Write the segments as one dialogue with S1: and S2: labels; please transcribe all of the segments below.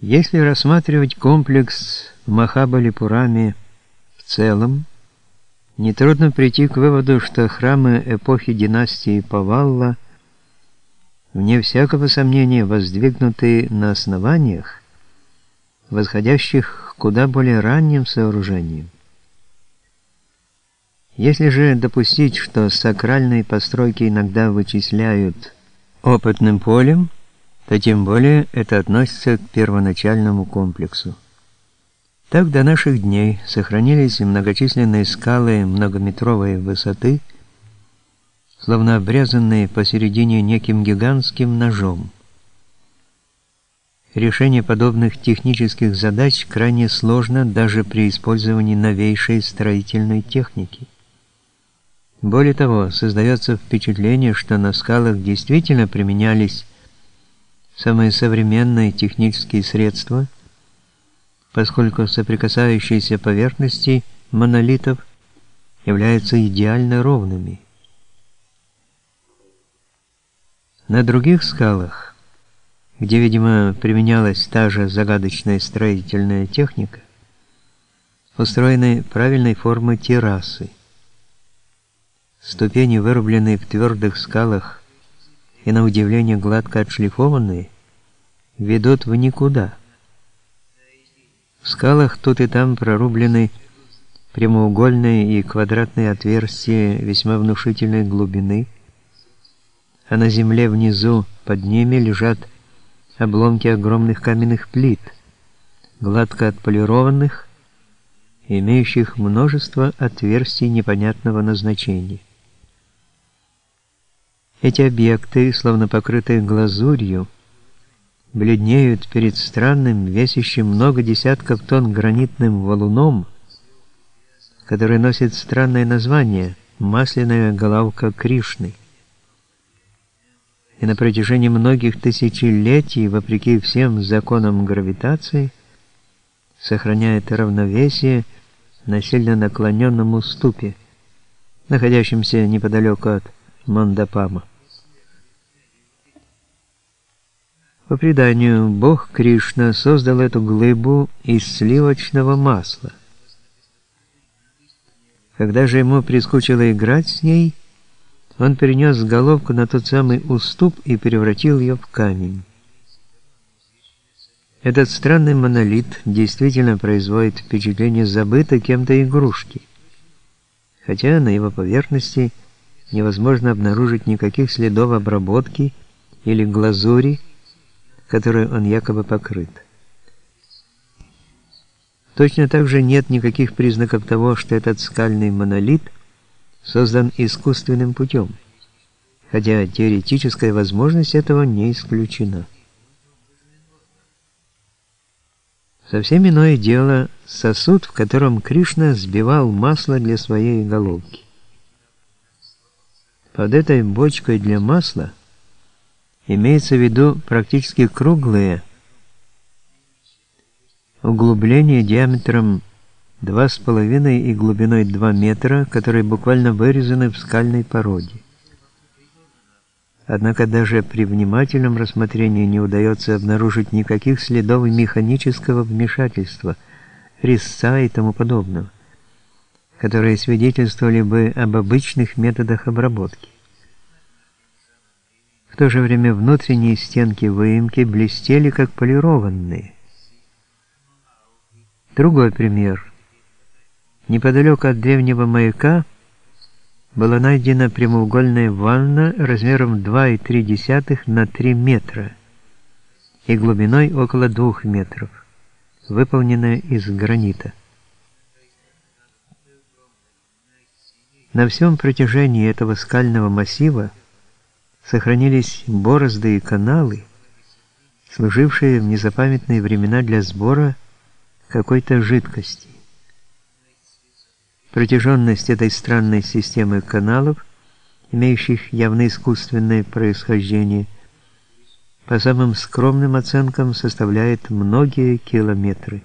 S1: Если рассматривать комплекс Махабалипурами в целом, нетрудно прийти к выводу, что храмы эпохи династии Павалла, вне всякого сомнения воздвигнуты на основаниях, восходящих куда более ранним сооружениям. Если же допустить, что сакральные постройки иногда вычисляют опытным полем, то тем более это относится к первоначальному комплексу. Так до наших дней сохранились многочисленные скалы многометровой высоты, словно обрезанные посередине неким гигантским ножом. Решение подобных технических задач крайне сложно даже при использовании новейшей строительной техники. Более того, создается впечатление, что на скалах действительно применялись самые современные технические средства, поскольку соприкасающиеся поверхности монолитов являются идеально ровными. На других скалах, где, видимо, применялась та же загадочная строительная техника, устроены правильной формы террасы. Ступени, вырубленные в твердых скалах и на удивление гладко отшлифованные, ведут в никуда. В скалах тут и там прорублены прямоугольные и квадратные отверстия весьма внушительной глубины, а на земле внизу под ними лежат обломки огромных каменных плит, гладко отполированных, имеющих множество отверстий непонятного назначения. Эти объекты, словно покрытые глазурью, бледнеют перед странным, весящим много десятков тонн гранитным валуном, который носит странное название «масляная головка Кришны». И на протяжении многих тысячелетий, вопреки всем законам гравитации, сохраняет равновесие на сильно наклоненном уступе, находящемся неподалеку от Мандапама. По преданию, бог Кришна создал эту глыбу из сливочного масла. Когда же ему прискучило играть с ней, он перенес головку на тот самый уступ и превратил ее в камень. Этот странный монолит действительно производит впечатление забытой кем-то игрушки, хотя на его поверхности невозможно обнаружить никаких следов обработки или глазури, которой он якобы покрыт. Точно так же нет никаких признаков того, что этот скальный монолит создан искусственным путем, хотя теоретическая возможность этого не исключена. Совсем иное дело сосуд, в котором Кришна сбивал масло для своей головки. Под этой бочкой для масла – Имеется в виду практически круглые углубления диаметром 2,5 и глубиной 2 метра, которые буквально вырезаны в скальной породе. Однако даже при внимательном рассмотрении не удается обнаружить никаких следов механического вмешательства, резца и тому подобного, которые свидетельствовали бы об обычных методах обработки. То же время внутренние стенки выемки блестели как полированные. Другой пример. Неподалеку от древнего маяка была найдена прямоугольная ванна размером 2,3 на 3 метра и глубиной около 2 метров, выполненная из гранита. На всем протяжении этого скального массива сохранились борозды и каналы, служившие в незапамятные времена для сбора какой-то жидкости. Протяженность этой странной системы каналов, имеющих явно искусственное происхождение, по самым скромным оценкам составляет многие километры.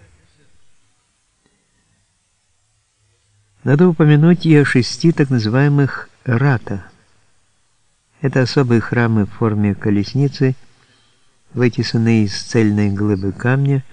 S1: Надо упомянуть и о шести так называемых «рата» Это особые храмы в форме колесницы, вытесанные из цельной глыбы камня,